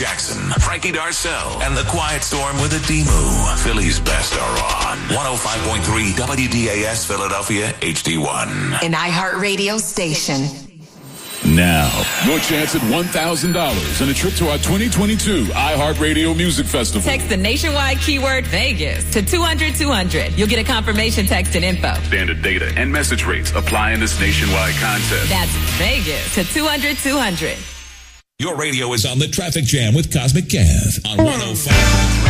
Jackson, Frankie Darcell, and The Quiet Storm with Adimu. Philly's best are on 105.3 WDAS Philadelphia HD1. An iHeartRadio station. Now, your chance at $1,000 and a trip to our 2022 iHeartRadio Music Festival. Text the nationwide keyword Vegas to 200 200. You'll get a confirmation text and info. Standard data and message rates apply in this nationwide contest. That's Vegas to 200 200. Your radio is on the traffic jam with Cosmic Kev on 105.